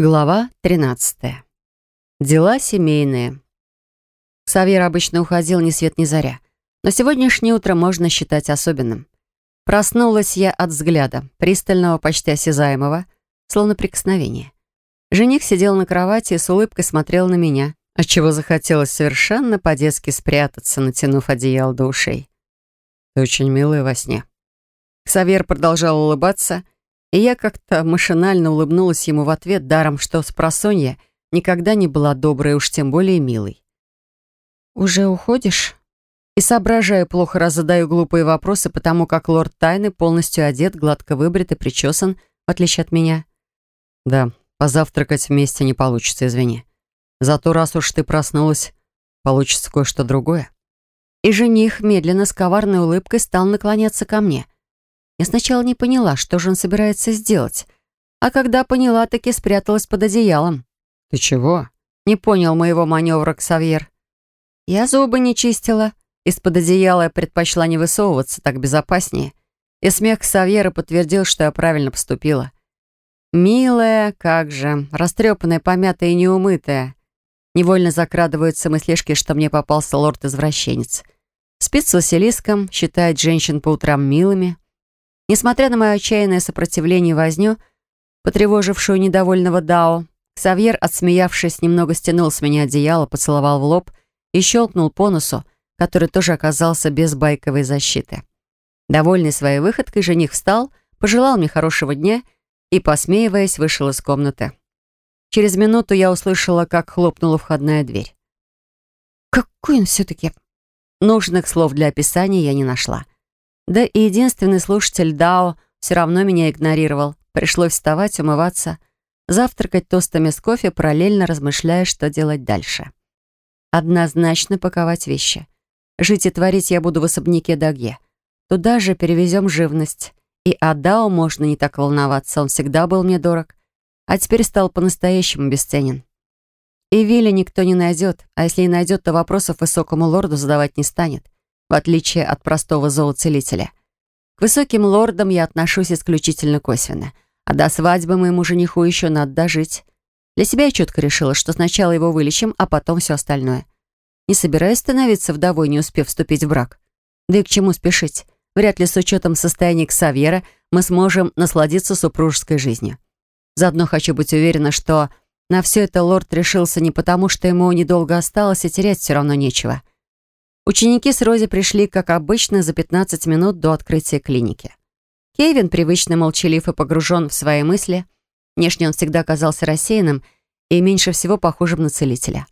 Глава 13. Дела семейные. Савьер обычно уходил ни свет ни заря, но сегодняшнее утро можно считать особенным. Проснулась я от взгляда, пристального, почти осязаемого, словно прикосновения. Жених сидел на кровати и с улыбкой смотрел на меня, отчего захотелось совершенно по-детски спрятаться, натянув одеяло до ушей. «Ты очень милая во сне». Савьер продолжал улыбаться — и я как-то машинально улыбнулась ему в ответ, даром, что с просонья никогда не была доброй, уж тем более милой. «Уже уходишь?» И соображаю, плохо раз задаю глупые вопросы, потому как лорд Тайны полностью одет, гладко выбрит и причесан, в отличие от меня. «Да, позавтракать вместе не получится, извини. Зато раз уж ты проснулась, получится кое-что другое». И жених медленно с коварной улыбкой стал наклоняться ко мне — я сначала не поняла, что же он собирается сделать. А когда поняла, таки спряталась под одеялом. «Ты чего?» Не понял моего маневра Ксавьер. Я зубы не чистила. Из-под одеяла я предпочла не высовываться, так безопаснее. И смех Ксавьера подтвердил, что я правильно поступила. Милая, как же, растрепанная, помятая и неумытая. Невольно закрадываются мыслишки, что мне попался лорд-извращенец. Спит с Василиском, считает женщин по утрам милыми. Несмотря на мое отчаянное сопротивление и возню, потревожившую недовольного Дао, Ксавьер, отсмеявшись, немного стянул с меня одеяло, поцеловал в лоб и щелкнул по носу, который тоже оказался без байковой защиты. Довольный своей выходкой, жених встал, пожелал мне хорошего дня и, посмеиваясь, вышел из комнаты. Через минуту я услышала, как хлопнула входная дверь. Какой он все-таки... Нужных слов для описания я не нашла. Да и единственный слушатель Дао все равно меня игнорировал. Пришлось вставать, умываться, завтракать тостами с кофе, параллельно размышляя, что делать дальше. Однозначно паковать вещи. Жить и творить я буду в особняке Дагье. Туда же перевезем живность. И о Дао можно не так волноваться, он всегда был мне дорог. А теперь стал по-настоящему бесценен. И Вилли никто не найдет, а если и найдет, то вопросов высокому лорду задавать не станет в отличие от простого зооцелителя. К высоким лордам я отношусь исключительно косвенно, а до свадьбы моему жениху еще надо дожить. Для себя я четко решила, что сначала его вылечим, а потом все остальное. Не собираюсь становиться вдовой, не успев вступить в брак. Да и к чему спешить? Вряд ли с учетом состояния Ксавьера мы сможем насладиться супружеской жизнью. Заодно хочу быть уверена, что на все это лорд решился не потому, что ему недолго осталось, и терять все равно нечего. Ученики с Рози пришли, как обычно, за 15 минут до открытия клиники. Кевин, привычно молчалив и погружен в свои мысли, внешне он всегда казался рассеянным и меньше всего похожим на целителя.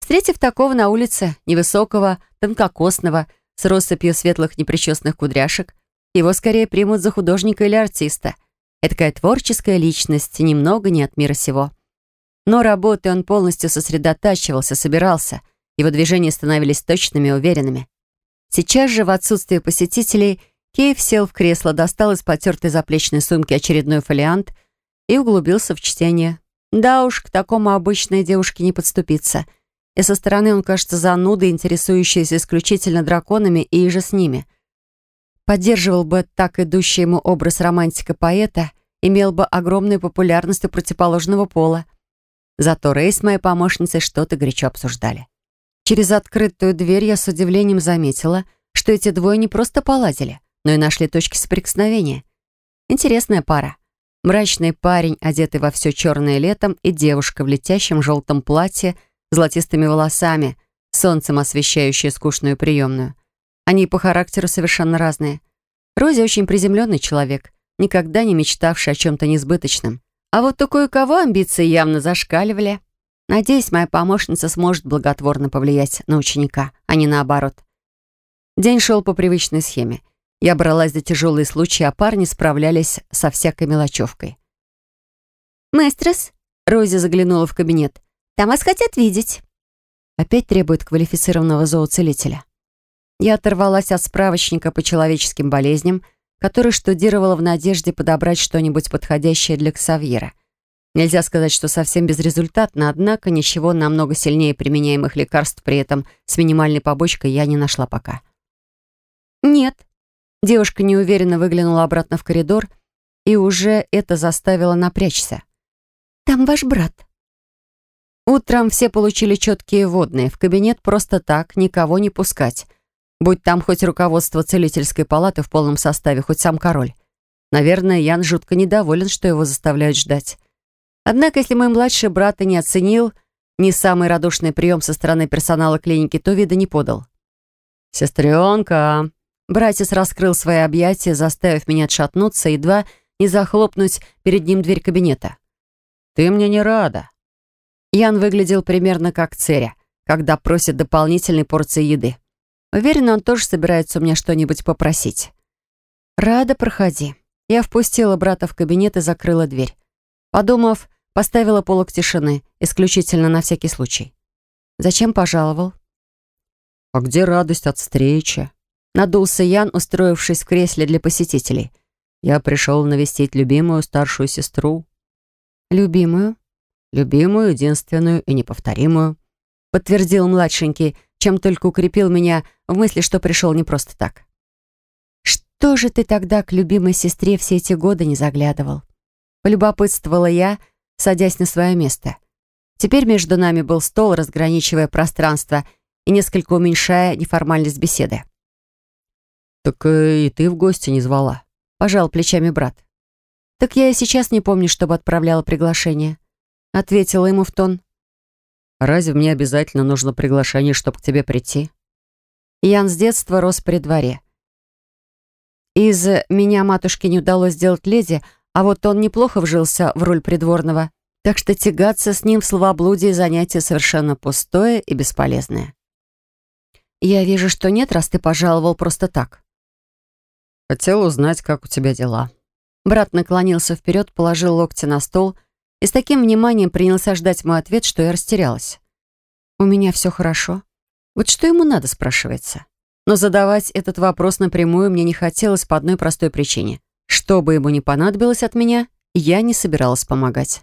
Встретив такого на улице, невысокого, тонкокосного, с россыпью светлых непричесных кудряшек, его скорее примут за художника или артиста. Это такая творческая личность, немного не от мира сего. Но работой он полностью сосредотачивался, собирался, его движения становились точными и уверенными. Сейчас же, в отсутствие посетителей, Кейв сел в кресло, достал из потертой заплечной сумки очередной фолиант и углубился в чтение. Да уж, к такому обычной девушке не подступиться. И со стороны он кажется занудой, интересующейся исключительно драконами и же с ними. Поддерживал бы так идущий ему образ романтика-поэта, имел бы огромную популярность у противоположного пола. Зато Рэй с моей помощницей что-то горячо обсуждали. Через открытую дверь я с удивлением заметила, что эти двое не просто поладили, но и нашли точки соприкосновения. Интересная пара. Мрачный парень, одетый во все черное летом, и девушка в летящем желтом платье, золотистыми волосами, солнцем освещающая скучную приемную. Они по характеру совершенно разные. Рози очень приземленный человек, никогда не мечтавший о чем-то несбыточном. А вот у кое-кого амбиции явно зашкаливали. Надеюсь, моя помощница сможет благотворно повлиять на ученика, а не наоборот. День шел по привычной схеме. Я бралась за тяжелые случаи, а парни справлялись со всякой мелочевкой. «Мэстрес», — Рози заглянула в кабинет, — «там вас хотят видеть». Опять требует квалифицированного зооцелителя. Я оторвалась от справочника по человеческим болезням, который штудировала в надежде подобрать что-нибудь подходящее для Ксавьера. Нельзя сказать, что совсем безрезультатно, однако ничего намного сильнее применяемых лекарств при этом с минимальной побочкой я не нашла пока. «Нет». Девушка неуверенно выглянула обратно в коридор, и уже это заставило напрячься. Там ваш брат». Утром все получили четкие водные. В кабинет просто так, никого не пускать. Будь там хоть руководство целительской палаты в полном составе, хоть сам король. Наверное, Ян жутко недоволен, что его заставляют ждать. Однако, если мой младший брат и не оценил не самый радушный прием со стороны персонала клиники, то вида не подал. «Сестренка!» Братец раскрыл свои объятия, заставив меня отшатнуться, едва не захлопнуть перед ним дверь кабинета. «Ты мне не рада». Ян выглядел примерно как Церя, когда просит дополнительной порции еды. Уверен, он тоже собирается у меня что-нибудь попросить. «Рада, проходи». Я впустила брата в кабинет и закрыла дверь. Подумав, поставила полок тишины, исключительно на всякий случай. «Зачем пожаловал?» «А где радость от встречи?» Надулся Ян, устроившись в кресле для посетителей. «Я пришел навестить любимую старшую сестру». «Любимую?» «Любимую, единственную и неповторимую», подтвердил младшенький, чем только укрепил меня в мысли, что пришел не просто так. «Что же ты тогда к любимой сестре все эти годы не заглядывал?» Полюбопытствовала я, садясь на свое место. Теперь между нами был стол, разграничивая пространство и несколько уменьшая неформальность беседы. «Так э, и ты в гости не звала», — пожал плечами брат. «Так я и сейчас не помню, чтобы отправляла приглашение», — ответила ему в тон. Разве мне обязательно нужно приглашение, чтобы к тебе прийти? Ян с детства рос при дворе. Из меня матушке не удалось сделать леди, а вот он неплохо вжился в роль придворного, так что тягаться с ним в словоблудии занятие совершенно пустое и бесполезное. «Я вижу, что нет, раз ты пожаловал просто так». «Хотел узнать, как у тебя дела». Брат наклонился вперед, положил локти на стол — и с таким вниманием принялся ждать мой ответ, что я растерялась. «У меня все хорошо». Вот что ему надо, спрашивается. Но задавать этот вопрос напрямую мне не хотелось по одной простой причине. Что бы ему ни понадобилось от меня, я не собиралась помогать.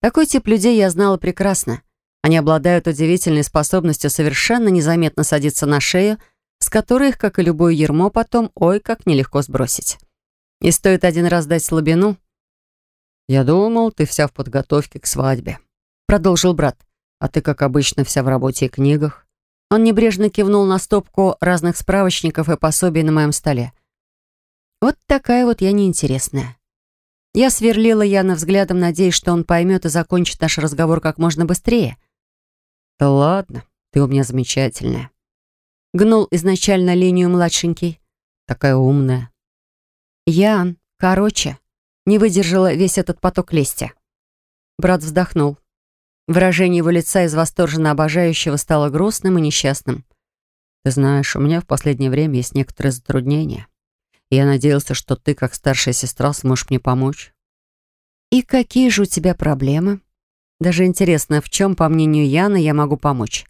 Такой тип людей я знала прекрасно. Они обладают удивительной способностью совершенно незаметно садиться на шею, с которой их, как и любое ермо, потом, ой, как нелегко сбросить. И стоит один раз дать слабину, «Я думал, ты вся в подготовке к свадьбе», — продолжил брат. «А ты, как обычно, вся в работе и книгах». Он небрежно кивнул на стопку разных справочников и пособий на моем столе. «Вот такая вот я неинтересная». Я сверлила Яна взглядом, надеясь, что он поймет и закончит наш разговор как можно быстрее. «Да ладно, ты у меня замечательная». Гнул изначально линию младшенький. «Такая умная». «Ян, короче», не выдержала весь этот поток лести. Брат вздохнул. Выражение его лица из восторженно обожающего стало грустным и несчастным. «Ты знаешь, у меня в последнее время есть некоторые затруднения. Я надеялся, что ты, как старшая сестра, сможешь мне помочь». «И какие же у тебя проблемы?» «Даже интересно, в чем, по мнению Яны, я могу помочь?»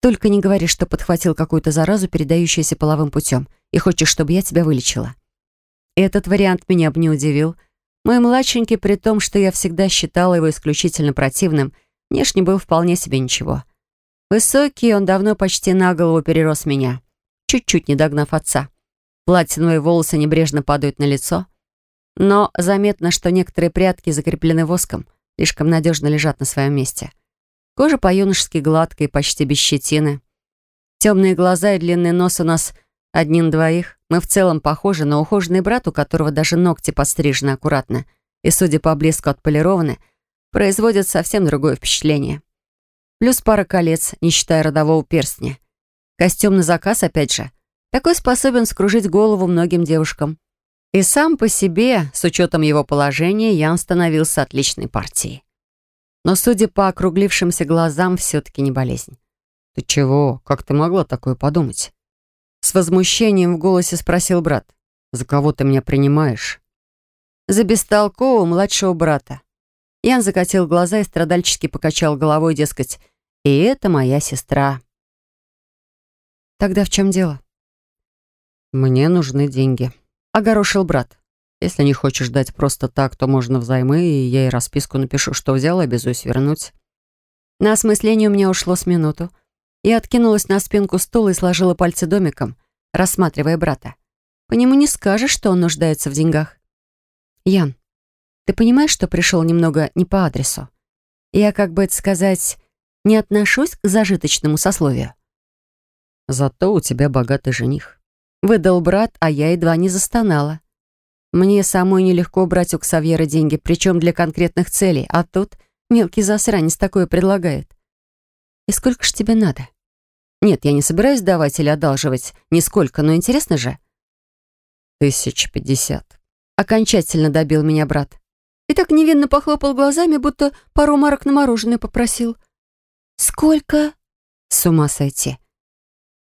«Только не говори, что подхватил какую-то заразу, передающуюся половым путем, и хочешь, чтобы я тебя вылечила». Этот вариант меня бы не удивил — мой младшенький, при том, что я всегда считала его исключительно противным, внешне был вполне себе ничего. Высокий, он давно почти на голову перерос меня, чуть-чуть не догнав отца. Платиновые волосы небрежно падают на лицо. Но заметно, что некоторые прятки закреплены воском, слишком надежно лежат на своем месте. Кожа по-юношески гладкая, почти без щетины. Темные глаза и длинный нос у нас одни двоих. Мы в целом похожи на ухоженный брат, у которого даже ногти подстрижены аккуратно и, судя по блеску, отполированы, производят совсем другое впечатление. Плюс пара колец, не считая родового перстня. Костюм на заказ, опять же. Такой способен скружить голову многим девушкам. И сам по себе, с учетом его положения, Ян становился отличной партией. Но, судя по округлившимся глазам, все-таки не болезнь. «Ты чего? Как ты могла такое подумать?» С возмущением в голосе спросил брат. «За кого ты меня принимаешь?» «За бестолкового младшего брата». Ян закатил глаза и страдальчески покачал головой, дескать, «И это моя сестра». «Тогда в чем дело?» «Мне нужны деньги», — огорошил брат. «Если не хочешь дать просто так, то можно взаймы, и я ей расписку напишу, что взял, обязуюсь вернуть». На осмысление у меня ушло с минуту. Я откинулась на спинку стула и сложила пальцы домиком, рассматривая брата. По нему не скажешь, что он нуждается в деньгах. «Ян, ты понимаешь, что пришел немного не по адресу?» Я, как бы это сказать, не отношусь к зажиточному сословию. Зато у тебя богатый жених. Выдал брат, а я едва не застонала. Мне самой нелегко брать у Ксавьера деньги, причем для конкретных целей, а тут мелкий засранец такое предлагает. И сколько ж тебе надо? Нет, я не собираюсь давать или одалживать, нисколько, но интересно же. Тысяч пятьдесят. Окончательно добил меня брат. И так невинно похлопал глазами, будто пару марок на мороженое попросил. «Сколько?» С ума сойти.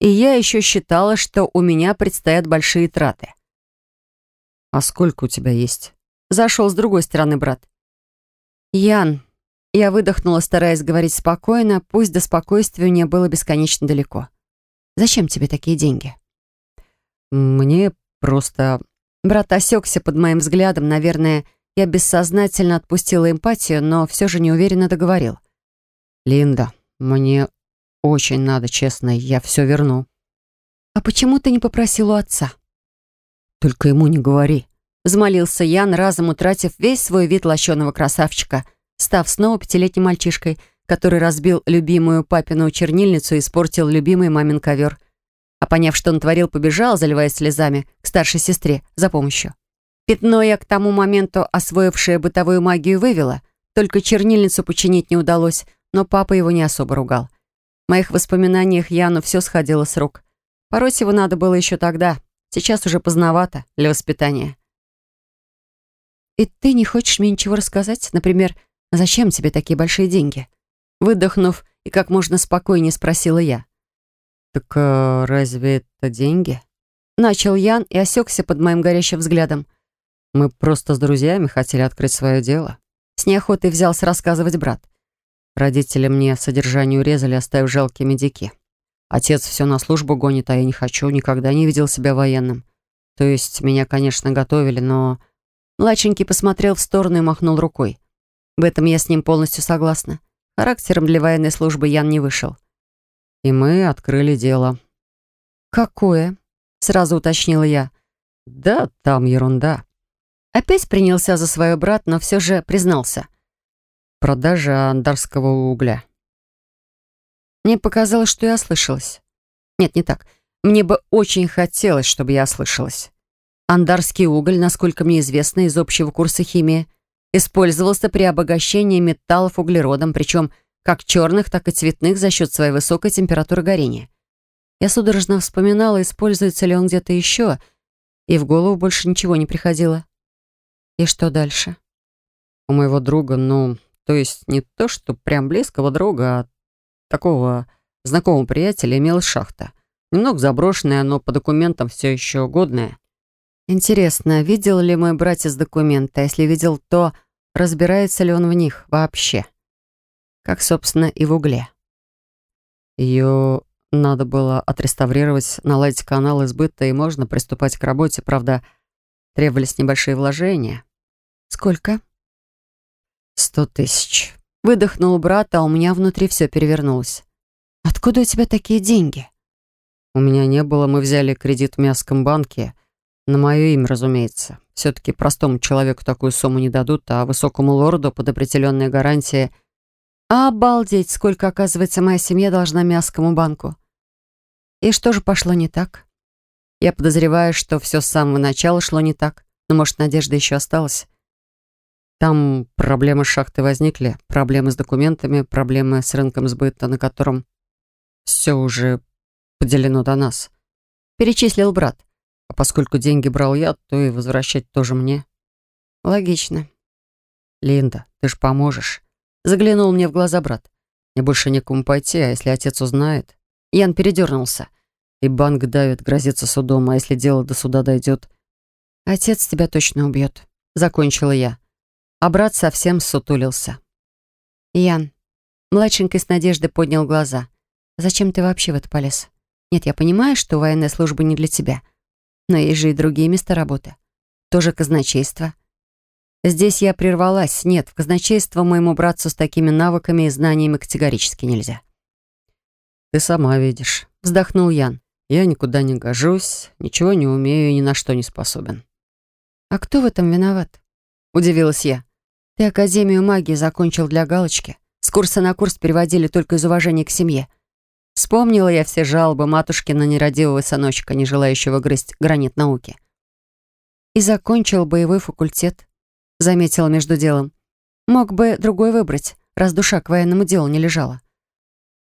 И я еще считала, что у меня предстоят большие траты. «А сколько у тебя есть?» Зашел с другой стороны брат. «Ян». Я выдохнула, стараясь говорить спокойно, пусть до спокойствия мне было бесконечно далеко. «Зачем тебе такие деньги?» «Мне просто...» Брат осекся под моим взглядом, наверное, я бессознательно отпустила эмпатию, но все же неуверенно договорил. «Линда, мне очень надо, честно, я все верну». «А почему ты не попросил у отца?» «Только ему не говори», — взмолился Ян, разом утратив весь свой вид лощеного красавчика, став снова пятилетним мальчишкой, который разбил любимую папину чернильницу и испортил любимый мамин ковер. А поняв, что он творил, побежал, заливаясь слезами, к старшей сестре за помощью. Пятно я к тому моменту, освоившее бытовую магию, вывела. Только чернильницу починить не удалось, но папа его не особо ругал. В моих воспоминаниях Яну все сходило с рук. Пороть его надо было еще тогда. Сейчас уже поздновато для воспитания. «И ты не хочешь мне ничего рассказать? Например, зачем тебе такие большие деньги?» Выдохнув и как можно спокойнее спросила я. «Так а разве это деньги?» Начал Ян и осекся под моим горящим взглядом. Мы просто с друзьями хотели открыть свое дело. С неохотой взялся рассказывать брат. Родители мне содержанию резали, оставив жалкие медики. Отец все на службу гонит, а я не хочу, никогда не видел себя военным. То есть меня, конечно, готовили, но... Младшенький посмотрел в сторону и махнул рукой. В этом я с ним полностью согласна. Характером для военной службы Ян не вышел. И мы открыли дело. «Какое?» — сразу уточнила я. «Да, там ерунда. Опять принялся за свой брат, но все же признался. Продажа андарского угля. Мне показалось, что я ослышалась. Нет, не так. Мне бы очень хотелось, чтобы я ослышалась. Андарский уголь, насколько мне известно из общего курса химии, использовался при обогащении металлов углеродом, причем как черных, так и цветных за счет своей высокой температуры горения. Я судорожно вспоминала, используется ли он где-то еще, и в голову больше ничего не приходило. И что дальше? У моего друга, ну, то есть не то, что прям близкого друга, а такого знакомого приятеля имелась шахта. Немного заброшенная, но по документам все еще годная. Интересно, видел ли мой братец документы? А если видел, то разбирается ли он в них вообще? Как, собственно, и в угле. Ее надо было отреставрировать, наладить канал избыта, и можно приступать к работе. Правда, требовались небольшие вложения. «Сколько?» «Сто тысяч». Выдохнул брат, а у меня внутри все перевернулось. «Откуда у тебя такие деньги?» «У меня не было, мы взяли кредит в Мяском банке. На мое имя, разумеется. Все-таки простому человеку такую сумму не дадут, а высокому лорду под определенные гарантии...» «Обалдеть, сколько, оказывается, моя семья должна Мяскому банку!» «И что же пошло не так?» Я подозреваю, что все с самого начала шло не так, но, может, надежда еще осталась. Там проблемы с шахтой возникли, проблемы с документами, проблемы с рынком сбыта, на котором все уже поделено до нас. Перечислил брат. А поскольку деньги брал я, то и возвращать тоже мне. Логично. Линда, ты ж поможешь. Заглянул мне в глаза брат. Мне больше некому пойти, а если отец узнает... Ян передернулся. И банк давит, грозится судом, а если дело до суда дойдет... Отец тебя точно убьет. Закончила я а брат совсем сутулился. «Ян». Младшенький с надеждой поднял глаза. «Зачем ты вообще в это полез? Нет, я понимаю, что военная служба не для тебя. Но есть же и другие места работы. Тоже казначейство». Здесь я прервалась. Нет, в казначейство моему братцу с такими навыками и знаниями категорически нельзя. «Ты сама видишь», — вздохнул Ян. «Я никуда не гожусь, ничего не умею и ни на что не способен». «А кто в этом виноват?» — удивилась я. Ты Академию магии закончил для галочки. С курса на курс переводили только из уважения к семье. Вспомнила я все жалобы матушки на нерадивого сыночка, не желающего грызть гранит науки. И закончил боевой факультет, заметила между делом. Мог бы другой выбрать, раз душа к военному делу не лежала.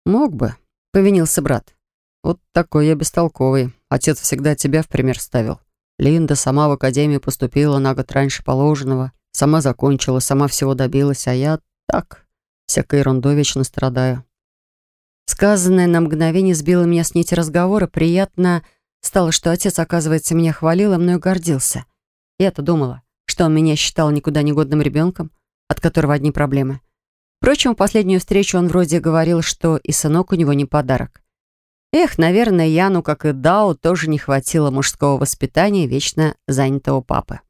Мог бы, повинился брат. Вот такой я бестолковый. Отец всегда тебя в пример ставил. Линда сама в академию поступила на год раньше положенного, сама закончила, сама всего добилась, а я так, всякой ерундой вечно страдаю. Сказанное на мгновение сбило меня с нити разговора. Приятно стало, что отец, оказывается, меня хвалил и мною гордился. Я-то думала, что он меня считал никуда не годным ребенком, от которого одни проблемы. Впрочем, в последнюю встречу он вроде говорил, что и сынок у него не подарок. Эх, наверное, Яну, как и Дау, тоже не хватило мужского воспитания вечно занятого папы.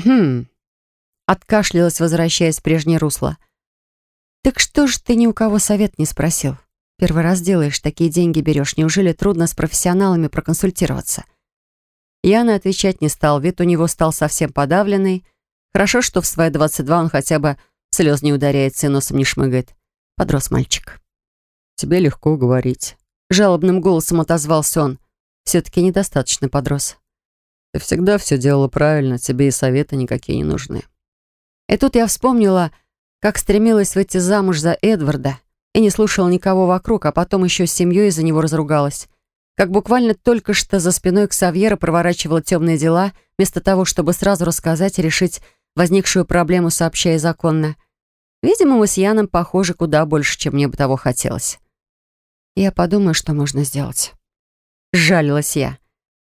«Хм...» — откашлялась, возвращаясь в прежнее русло. «Так что ж ты ни у кого совет не спросил? Первый раз делаешь, такие деньги берешь. Неужели трудно с профессионалами проконсультироваться?» Яна отвечать не стал, вид у него стал совсем подавленный. Хорошо, что в свои 22 он хотя бы слез не ударяется и носом не шмыгает. Подрос мальчик. «Тебе легко говорить». Жалобным голосом отозвался он. Все-таки недостаточно подрос. Ты всегда все делала правильно, тебе и советы никакие не нужны. И тут я вспомнила, как стремилась выйти замуж за Эдварда и не слушала никого вокруг, а потом еще с семьей из-за него разругалась. Как буквально только что за спиной Ксавьера проворачивала темные дела, вместо того, чтобы сразу рассказать и решить возникшую проблему, сообщая законно. Видимо, мы с Яном похожи куда больше, чем мне бы того хотелось. Я подумаю, что можно сделать. Жалилась я.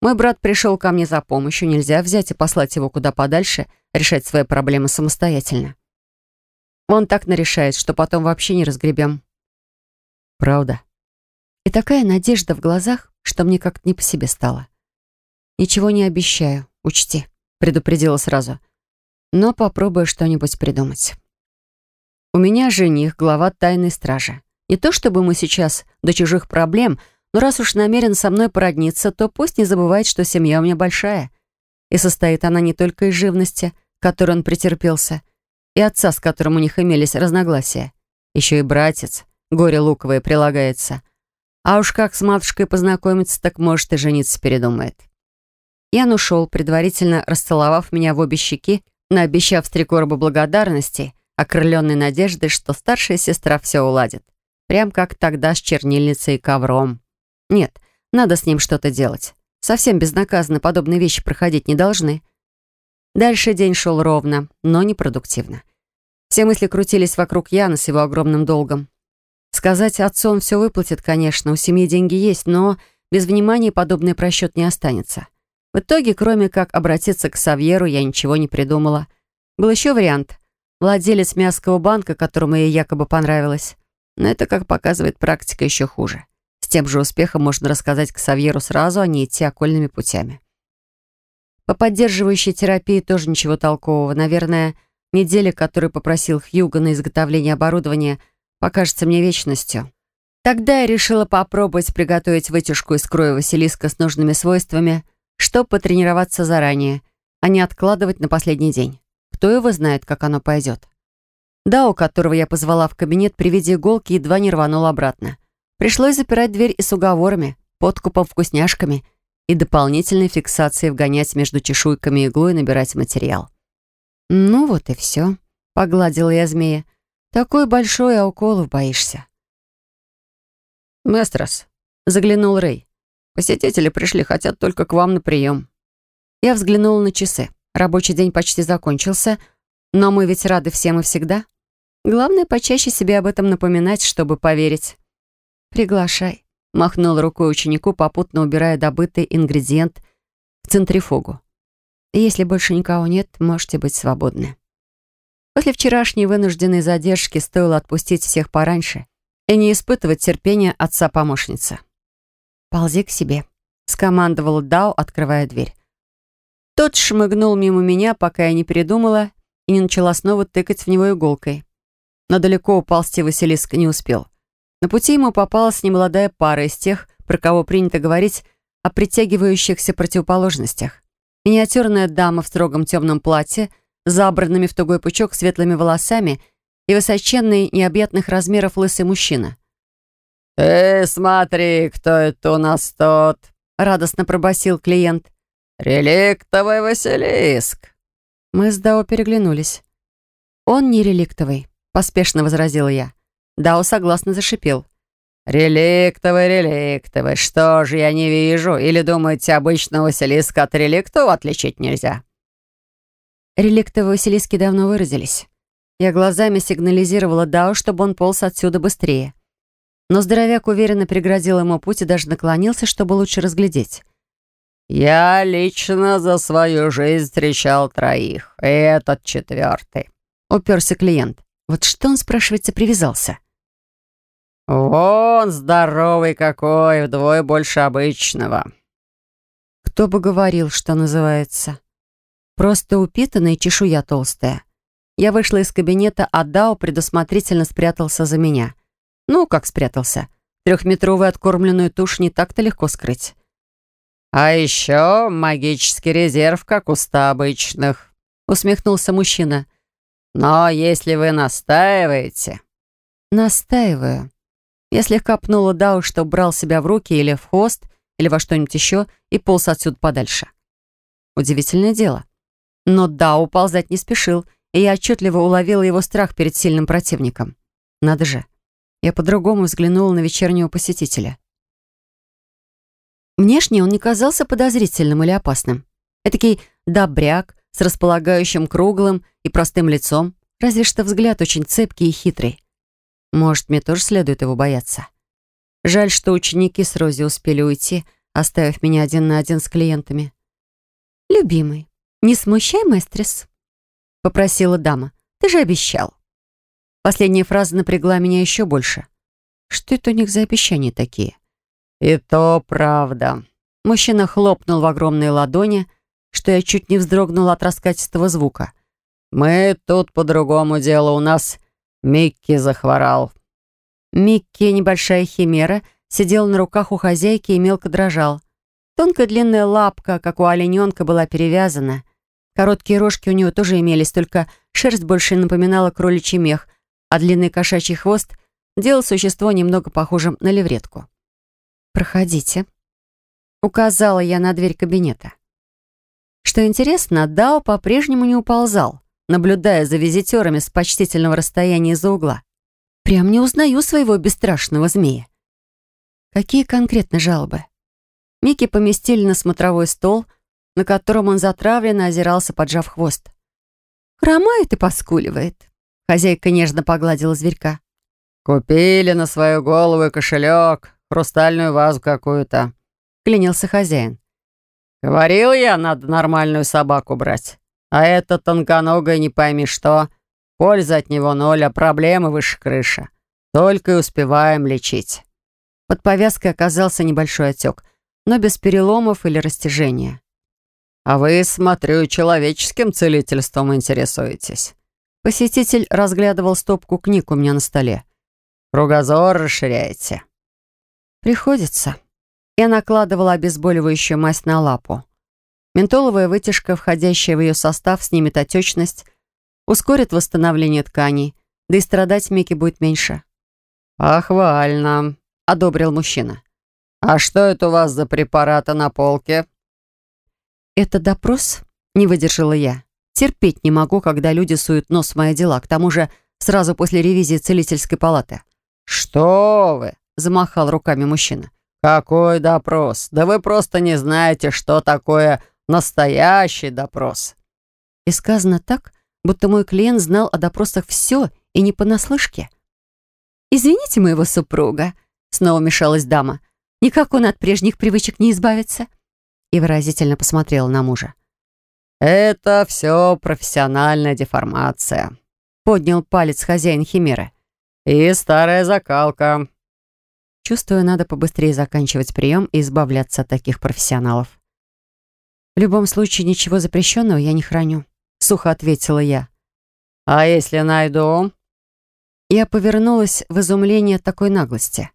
Мой брат пришел ко мне за помощью. Нельзя взять и послать его куда подальше, решать свои проблемы самостоятельно. Он так нарешает, что потом вообще не разгребем. Правда. И такая надежда в глазах, что мне как-то не по себе стало. Ничего не обещаю, учти, предупредила сразу. Но попробую что-нибудь придумать. У меня жених, глава тайной стражи. Не то чтобы мы сейчас до чужих проблем, но раз уж намерен со мной породниться, то пусть не забывает, что семья у меня большая. И состоит она не только из живности, которой он претерпелся, и отца, с которым у них имелись разногласия. Еще и братец, горе луковое, прилагается. А уж как с матушкой познакомиться, так может и жениться передумает. Ян ушел, предварительно расцеловав меня в обе щеки, наобещав стрекорбу благодарности, окрыленной надеждой, что старшая сестра все уладит. Прям как тогда с чернильницей и ковром. Нет, надо с ним что-то делать. Совсем безнаказанно подобные вещи проходить не должны. Дальше день шел ровно, но непродуктивно. Все мысли крутились вокруг Яна с его огромным долгом. Сказать отцу он все выплатит, конечно, у семьи деньги есть, но без внимания подобный просчет не останется. В итоге, кроме как обратиться к Савьеру, я ничего не придумала. Был еще вариант. Владелец мясского банка, которому ей якобы понравилось. Но это, как показывает практика, еще хуже. Тем же успехом можно рассказать к Савьеру сразу, а не идти окольными путями. По поддерживающей терапии тоже ничего толкового. Наверное, неделя, которую попросил Хьюго на изготовление оборудования, покажется мне вечностью. Тогда я решила попробовать приготовить вытяжку из кроя Василиска с нужными свойствами, чтобы потренироваться заранее, а не откладывать на последний день. Кто его знает, как оно пойдет. Дау, которого я позвала в кабинет при виде иголки, едва не рванул обратно. Пришлось запирать дверь и с уговорами, подкупом, вкусняшками и дополнительной фиксацией вгонять между чешуйками иглу и набирать материал. «Ну вот и все», — погладила я змея. «Такой большой, а уколов боишься». «Местрос», — заглянул Рэй. «Посетители пришли, хотят только к вам на прием». Я взглянула на часы. Рабочий день почти закончился, но мы ведь рады всем и всегда. Главное, почаще себе об этом напоминать, чтобы поверить. «Приглашай», — махнул рукой ученику, попутно убирая добытый ингредиент в центрифугу. «Если больше никого нет, можете быть свободны». После вчерашней вынужденной задержки стоило отпустить всех пораньше и не испытывать терпения отца-помощницы. «Ползи к себе», — скомандовал Дао, открывая дверь. Тот шмыгнул мимо меня, пока я не передумала и не начала снова тыкать в него иголкой но далеко уползти Василиск не успел. На пути ему попалась немолодая пара из тех, про кого принято говорить о притягивающихся противоположностях. Миниатюрная дама в строгом темном платье, забранными в тугой пучок светлыми волосами и высоченный, необъятных размеров лысый мужчина. «Ты смотри, кто это у нас тот!» — радостно пробасил клиент. «Реликтовый Василиск!» Мы с Дао переглянулись. «Он не реликтовый», — поспешно возразила я. Дао согласно зашипел. «Реликтовый, реликтовый, что же я не вижу? Или думаете, обычного Василиска от реликтового отличить нельзя?» Реликтовые Василиски давно выразились. Я глазами сигнализировала Дао, чтобы он полз отсюда быстрее. Но здоровяк уверенно преградил ему путь и даже наклонился, чтобы лучше разглядеть. «Я лично за свою жизнь встречал троих, и этот четвертый», — уперся клиент. Вот что он, спрашивается, привязался? «Вон здоровый какой, вдвое больше обычного». Кто бы говорил, что называется. Просто упитанная чешуя толстая. Я вышла из кабинета, а Дао предусмотрительно спрятался за меня. Ну, как спрятался? Трехметровую откормленную тушь не так-то легко скрыть. «А еще магический резерв, как у ста обычных», — усмехнулся мужчина. «Но если вы настаиваете...» «Настаиваю», я слегка пнула Дау, что брал себя в руки или в хвост, или во что-нибудь еще, и полз отсюда подальше. Удивительное дело. Но Дау ползать не спешил, и я отчетливо уловила его страх перед сильным противником. Надо же. Я по-другому взглянула на вечернего посетителя. Внешне он не казался подозрительным или опасным. Этакий добряк с располагающим круглым и простым лицом, разве что взгляд очень цепкий и хитрый. Может, мне тоже следует его бояться? Жаль, что ученики с Рози успели уйти, оставив меня один на один с клиентами. «Любимый, не смущай мэстрис», — попросила дама. «Ты же обещал». Последняя фраза напрягла меня еще больше. Что это у них за обещания такие? «И то правда». Мужчина хлопнул в огромные ладони, что я чуть не вздрогнула от раскатистого звука. «Мы тут по другому делу. У нас Микки захворал». Микки, небольшая химера, сидел на руках у хозяйки и мелко дрожал. Тонкая длинная лапка, как у олененка, была перевязана. Короткие рожки у него тоже имелись, только шерсть больше напоминала кроличий мех, а длинный кошачий хвост делал существо немного похожим на левретку. «Проходите», — указала я на дверь кабинета. Что интересно, Дао по-прежнему не уползал наблюдая за визитерами с почтительного расстояния из-за угла. Прям не узнаю своего бесстрашного змея. Какие конкретно жалобы? Микки поместили на смотровой стол, на котором он затравленно озирался, поджав хвост. «Хромает и поскуливает». Хозяйка нежно погладила зверька. «Купили на свою голову кошелек, хрустальную вазу какую-то», — клянился хозяин. «Говорил я, надо нормальную собаку брать. А это тонконогое не пойми что. Польза от него ноль, а проблемы выше крыша. Только и успеваем лечить». Под повязкой оказался небольшой отек, но без переломов или растяжения. «А вы, смотрю, человеческим целительством интересуетесь». Посетитель разглядывал стопку книг у меня на столе. «Кругозор расширяете». «Приходится». Я накладывала обезболивающую мазь на лапу. Ментоловая вытяжка, входящая в ее состав, снимет отечность, ускорит восстановление тканей, да и страдать Микки будет меньше. «Похвально», — одобрил мужчина. «А что это у вас за препараты на полке?» «Это допрос?» — не выдержала я. Терпеть не могу, когда люди суют нос в мои дела, к тому же сразу после ревизии целительской палаты. «Что вы?» — замахал руками мужчина. «Какой допрос? Да вы просто не знаете, что такое Настоящий допрос. И сказано так, будто мой клиент знал о допросах все и не понаслышке. «Извините моего супруга», — снова мешалась дама. «Никак он от прежних привычек не избавится». И выразительно посмотрела на мужа. «Это все профессиональная деформация», — поднял палец хозяин Химеры. «И старая закалка». Чувствую, надо побыстрее заканчивать прием и избавляться от таких профессионалов. «В любом случае, ничего запрещенного я не храню», — сухо ответила я. «А если найду?» Я повернулась в изумлении от такой наглости.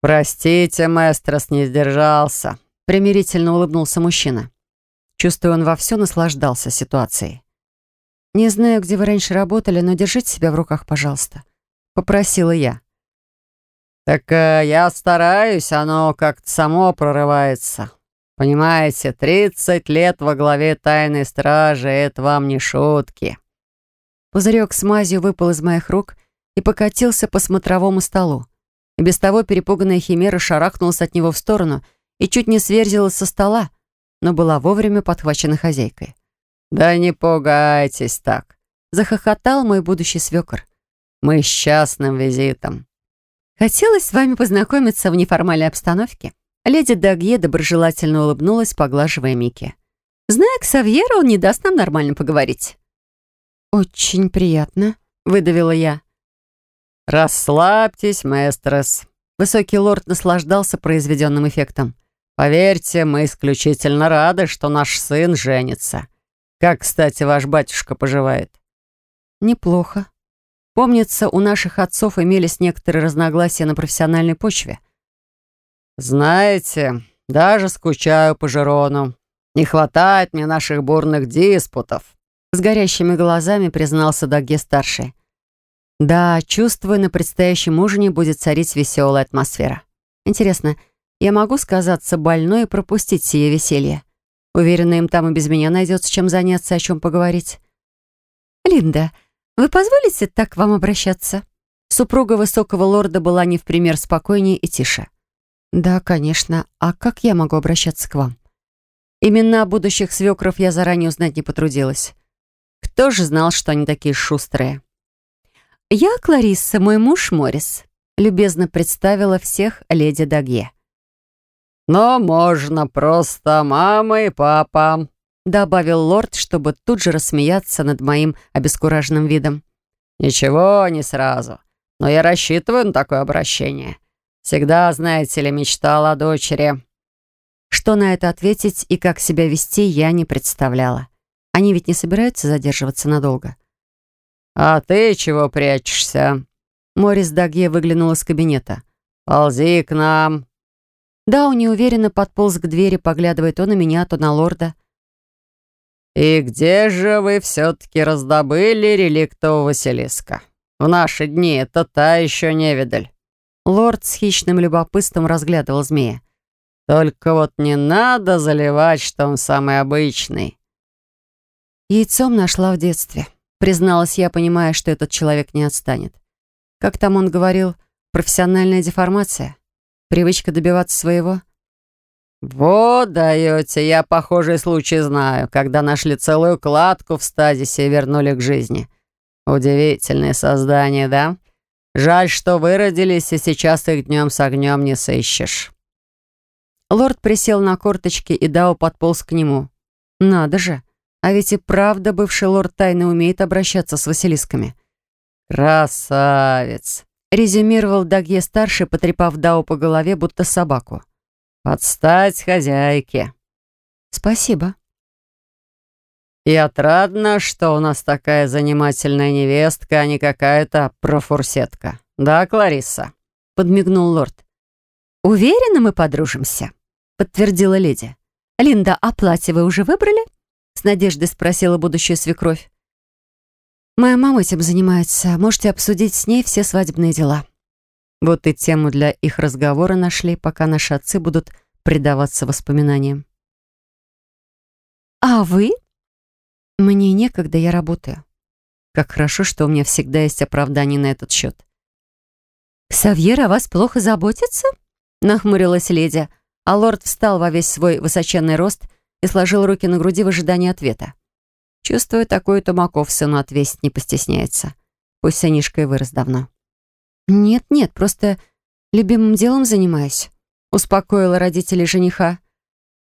«Простите, мэстрос не сдержался», — примирительно улыбнулся мужчина. Чувствую, он вовсю наслаждался ситуацией. «Не знаю, где вы раньше работали, но держите себя в руках, пожалуйста», — попросила я. «Так э, я стараюсь, оно как-то само прорывается. Понимаете, тридцать лет во главе тайной стражи — это вам не шутки». Пузырек с мазью выпал из моих рук и покатился по смотровому столу. И без того перепуганная химера шарахнулась от него в сторону и чуть не сверзилась со стола, но была вовремя подхвачена хозяйкой. «Да не пугайтесь так», — захохотал мой будущий свекор. «Мы с частным визитом». «Хотелось с вами познакомиться в неформальной обстановке». Леди Дагье доброжелательно улыбнулась, поглаживая Микки. «Зная Ксавьера, он не даст нам нормально поговорить». «Очень приятно», — выдавила я. «Расслабьтесь, мэстрес». Высокий лорд наслаждался произведенным эффектом. «Поверьте, мы исключительно рады, что наш сын женится. Как, кстати, ваш батюшка поживает?» «Неплохо. Помнится, у наших отцов имелись некоторые разногласия на профессиональной почве». «Знаете, даже скучаю по Жерону. Не хватает мне наших бурных диспутов», с горящими глазами признался Даге-старший. «Да, чувствую, на предстоящем ужине будет царить веселая атмосфера. Интересно, я могу сказаться больной и пропустить сие веселье?» Уверена, им там и без меня найдется чем заняться, о чем поговорить. «Линда, вы позволите так вам обращаться?» Супруга высокого лорда была не в пример спокойнее и тише. «Да, конечно. А как я могу обращаться к вам?» Имена будущих свекров я заранее узнать не потрудилась. Кто же знал, что они такие шустрые? «Я Кларисса, мой муж Морис», — любезно представила всех леди Дагье. «Но можно просто мама и папа», — добавил лорд, чтобы тут же рассмеяться над моим обескураженным видом. «Ничего, не сразу. Но я рассчитываю на такое обращение. Всегда, знаете ли, мечтала о дочери». Что на это ответить и как себя вести, я не представляла. Они ведь не собираются задерживаться надолго. «А ты чего прячешься?» Морис Дагье выглянул из кабинета. «Ползи к нам». Да, он неуверенно подполз к двери, поглядывая то на меня, то на лорда. «И где же вы все-таки раздобыли реликтового Василиска? В наши дни это та еще невидаль». Лорд с хищным любопытством разглядывал змея. «Только вот не надо заливать, что он самый обычный». Яйцом нашла в детстве. Призналась я, понимая, что этот человек не отстанет. Как там он говорил, профессиональная деформация? Привычка добиваться своего? «Вот даете, я похожий случай знаю, когда нашли целую кладку в стазисе и вернули к жизни. Удивительное создание, да? Жаль, что выродились, и сейчас их днем с огнем не сыщешь». Лорд присел на корточки, и Дао подполз к нему. «Надо же! А ведь и правда бывший лорд тайны умеет обращаться с Василисками». «Красавец!» резюмировал Дагье-старший, потрепав Дао по голове, будто собаку. «Подстать хозяйке». «Спасибо». «И отрадно, что у нас такая занимательная невестка, а не какая-то профурсетка. Да, Клариса?» — подмигнул лорд. «Уверена, мы подружимся», — подтвердила леди. «Линда, а платье вы уже выбрали?» — с надеждой спросила будущая свекровь. Моя мама этим занимается. Можете обсудить с ней все свадебные дела. Вот и тему для их разговора нашли, пока наши отцы будут предаваться воспоминаниям. «А вы?» «Мне некогда, я работаю. Как хорошо, что у меня всегда есть оправдание на этот счет». «Ксавьер о вас плохо заботится?» Нахмурилась леди, а лорд встал во весь свой высоченный рост и сложил руки на груди в ожидании ответа. Чувствую, такую Тумаков сыну отвесить не постесняется. Пусть сынишка и вырос давно. «Нет-нет, просто любимым делом занимаюсь», — успокоила родителей жениха.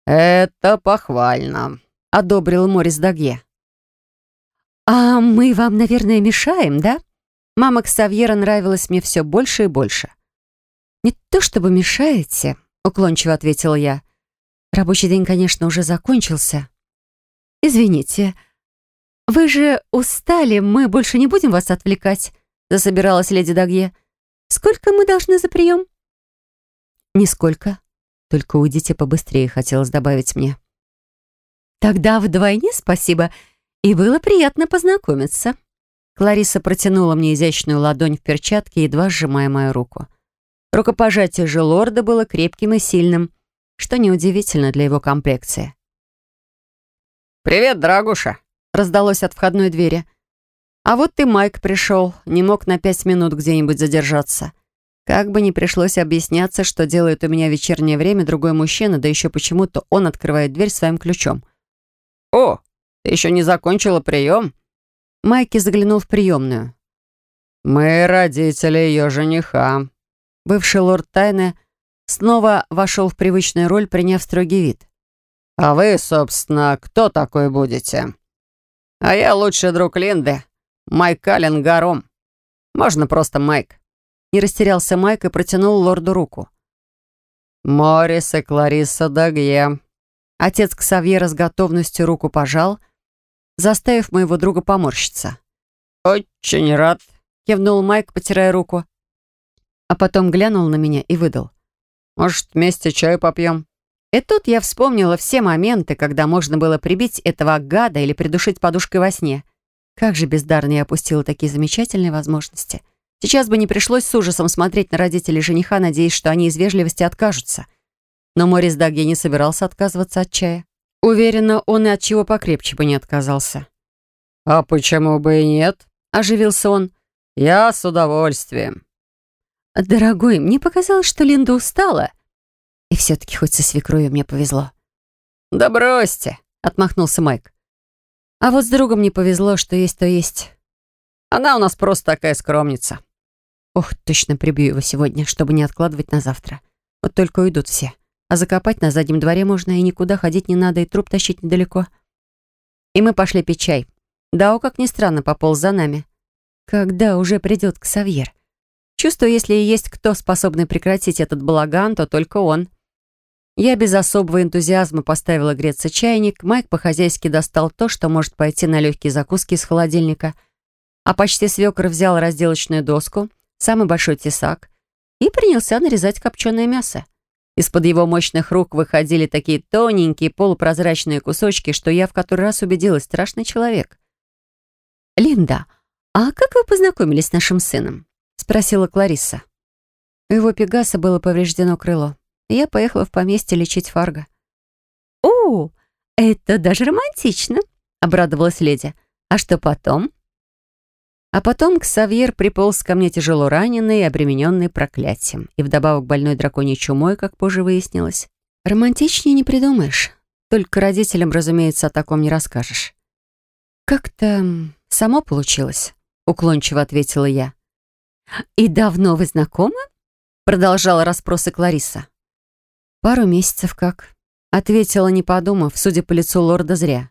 «Это похвально», — одобрил Морис Дагье. «А мы вам, наверное, мешаем, да?» Мама Ксавьера нравилась мне все больше и больше. «Не то чтобы мешаете», — уклончиво ответила я. «Рабочий день, конечно, уже закончился». «Извините, «Вы же устали, мы больше не будем вас отвлекать», засобиралась леди Дагье. «Сколько мы должны за прием?» «Нисколько. Только уйдите побыстрее», хотелось добавить мне. «Тогда вдвойне спасибо. И было приятно познакомиться. Клариса протянула мне изящную ладонь в перчатке, едва сжимая мою руку. Рукопожатие же лорда было крепким и сильным, что неудивительно для его комплекции. «Привет, дорогуша!» — раздалось от входной двери. А вот и Майк пришел, не мог на пять минут где-нибудь задержаться. Как бы ни пришлось объясняться, что делает у меня вечернее время другой мужчина, да еще почему-то он открывает дверь своим ключом. «О, ты еще не закончила прием?» Майки заглянул в приемную. «Мы родители ее жениха». Бывший лорд Тайны снова вошел в привычную роль, приняв строгий вид. «А вы, собственно, кто такой будете?» «А я лучший друг Линды, Майк Аллен Гаром. Можно просто Майк». Не растерялся Майк и протянул лорду руку. «Морис и Клариса Дагье». Отец Ксавьера с готовностью руку пожал, заставив моего друга поморщиться. «Очень рад», — кивнул Майк, потирая руку. А потом глянул на меня и выдал. «Может, вместе чай попьем?» И тут я вспомнила все моменты, когда можно было прибить этого гада или придушить подушкой во сне. Как же бездарно я опустила такие замечательные возможности. Сейчас бы не пришлось с ужасом смотреть на родителей жениха, надеясь, что они из вежливости откажутся. Но Морис Дагги не собирался отказываться от чая. Уверена, он и от чего покрепче бы не отказался. «А почему бы и нет?» — оживился он. «Я с удовольствием». «Дорогой, мне показалось, что Линда устала. И все-таки хоть со свекровью мне повезло». «Да бросьте», — отмахнулся Майк. «А вот с другом не повезло, что есть, то есть. Она у нас просто такая скромница». Ох, точно прибью его сегодня, чтобы не откладывать на завтра. Вот только уйдут все. А закопать на заднем дворе можно, и никуда ходить не надо, и труп тащить недалеко. И мы пошли пить чай. Дао, как ни странно, пополз за нами. Когда уже придет к Савьер? Чувствую, если и есть кто, способный прекратить этот балаган, то только он. Я без особого энтузиазма поставила греться чайник, Майк по-хозяйски достал то, что может пойти на легкие закуски из холодильника, а почти свекр взял разделочную доску — самый большой тесак, и принялся нарезать копченое мясо. Из-под его мощных рук выходили такие тоненькие полупрозрачные кусочки, что я в который раз убедилась, страшный человек. «Линда, а как вы познакомились с нашим сыном?» — спросила Клариса. У его Пегаса было повреждено крыло, и я поехала в поместье лечить Фарго. «О, это даже романтично!» — обрадовалась леди. «А что потом?» А потом Ксавьер приполз ко мне тяжело раненый и обремененный проклятием, и вдобавок больной драконьей чумой, как позже выяснилось. Романтичнее не придумаешь. Только родителям, разумеется, о таком не расскажешь. «Как-то само получилось», — уклончиво ответила я. «И давно вы знакомы?» — продолжала расспросы Клариса. «Пару месяцев как», — ответила, не подумав, судя по лицу лорда зря.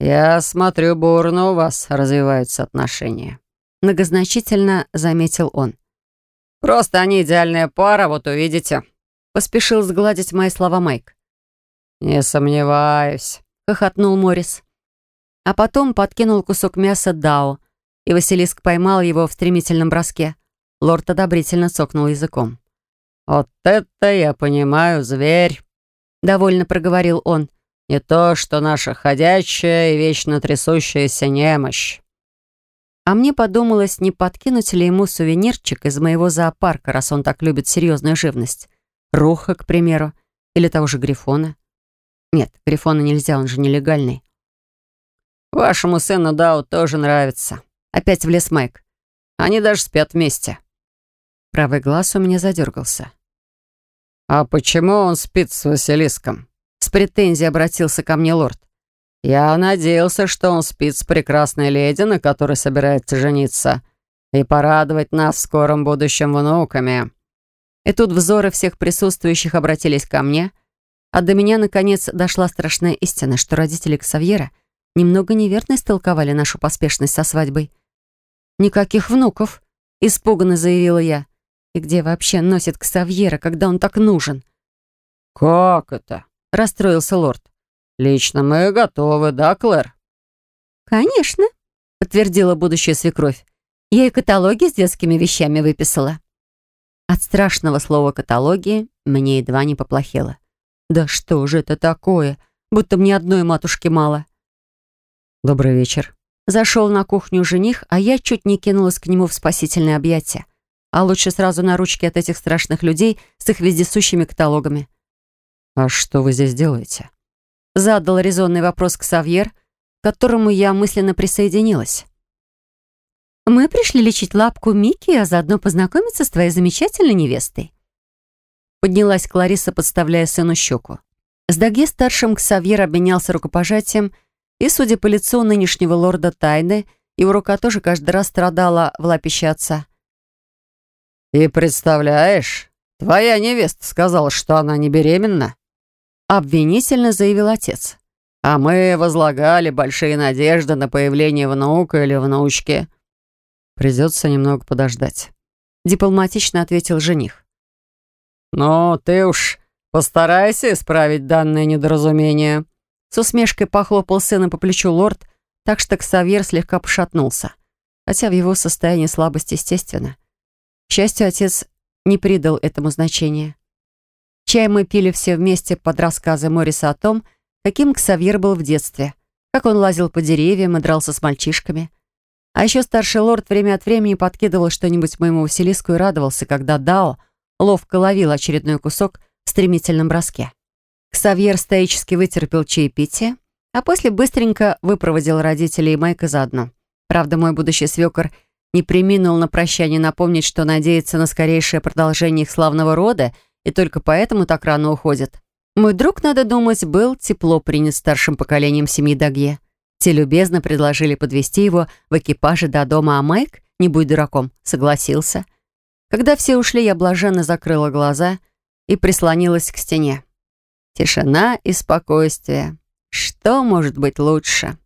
«Я смотрю, бурно у вас развиваются отношения», — многозначительно заметил он. «Просто они идеальная пара, вот увидите», — поспешил сгладить мои слова Майк. «Не сомневаюсь», — хохотнул Морис. А потом подкинул кусок мяса Дао, и Василиск поймал его в стремительном броске. Лорд одобрительно цокнул языком. «Вот это я понимаю, зверь!» — довольно проговорил он. Не то, что наша ходячая и вечно трясущаяся немощь. А мне подумалось, не подкинуть ли ему сувенирчик из моего зоопарка, раз он так любит серьезную живность. Руха, к примеру, или того же Грифона. Нет, Грифона нельзя, он же нелегальный. «Вашему сыну Дау тоже нравится», — опять влез Майк. «Они даже спят вместе». Правый глаз у меня задергался. «А почему он спит с Василиском?» С претензией обратился ко мне лорд. «Я надеялся, что он спит с прекрасной леди, на которой собирается жениться, и порадовать нас в скором будущем внуками». И тут взоры всех присутствующих обратились ко мне, а до меня, наконец, дошла страшная истина, что родители Ксавьера немного неверно истолковали нашу поспешность со свадьбой. «Никаких внуков», — испуганно заявила я. «И где вообще носит Ксавьера, когда он так нужен?» «Как это?» — расстроился лорд. «Лично мы готовы, да, Клэр?» «Конечно», — подтвердила будущая свекровь. «Я и каталоги с детскими вещами выписала». От страшного слова «каталоги» мне едва не поплохело. «Да что же это такое? Будто мне одной матушки мало». «Добрый вечер». Зашел на кухню жених, а я чуть не кинулась к нему в спасительное объятие. А лучше сразу на ручки от этих страшных людей с их вездесущими каталогами. «А что вы здесь делаете?» Задал резонный вопрос Ксавьер, к которому я мысленно присоединилась. «Мы пришли лечить лапку Микки, а заодно познакомиться с твоей замечательной невестой». Поднялась Клариса, подставляя сыну щеку. С Даге-старшим Ксавьер обменялся рукопожатием, и, судя по лицу нынешнего лорда Тайны, его рука тоже каждый раз страдала в лапище отца. «И представляешь, твоя невеста сказала, что она не беременна?» Обвинительно заявил отец. «А мы возлагали большие надежды на появление внука или внучки». «Придется немного подождать», — дипломатично ответил жених. «Ну, ты уж постарайся исправить данное недоразумение». С усмешкой похлопал сына по плечу лорд, так что Ксавьер слегка пошатнулся. Хотя в его состоянии слабость естественно. К счастью, отец не придал этому значения. Чай мы пили все вместе под рассказы Мориса о том, каким Ксавьер был в детстве, как он лазил по деревьям и дрался с мальчишками. А еще старший лорд время от времени подкидывал что-нибудь моему Василиску и радовался, когда Дао ловко ловил очередной кусок в стремительном броске. Ксавьер стоически вытерпел чаепитие, а после быстренько выпроводил родителей и Майка заодно. Правда, мой будущий свекор не приминул на прощание напомнить, что надеется на скорейшее продолжение их славного рода и только поэтому так рано уходит. Мой друг, надо думать, был тепло принят старшим поколением семьи Дагье. Те любезно предложили подвести его в экипаже до дома, а Майк, не будь дураком, согласился. Когда все ушли, я блаженно закрыла глаза и прислонилась к стене. Тишина и спокойствие. Что может быть лучше?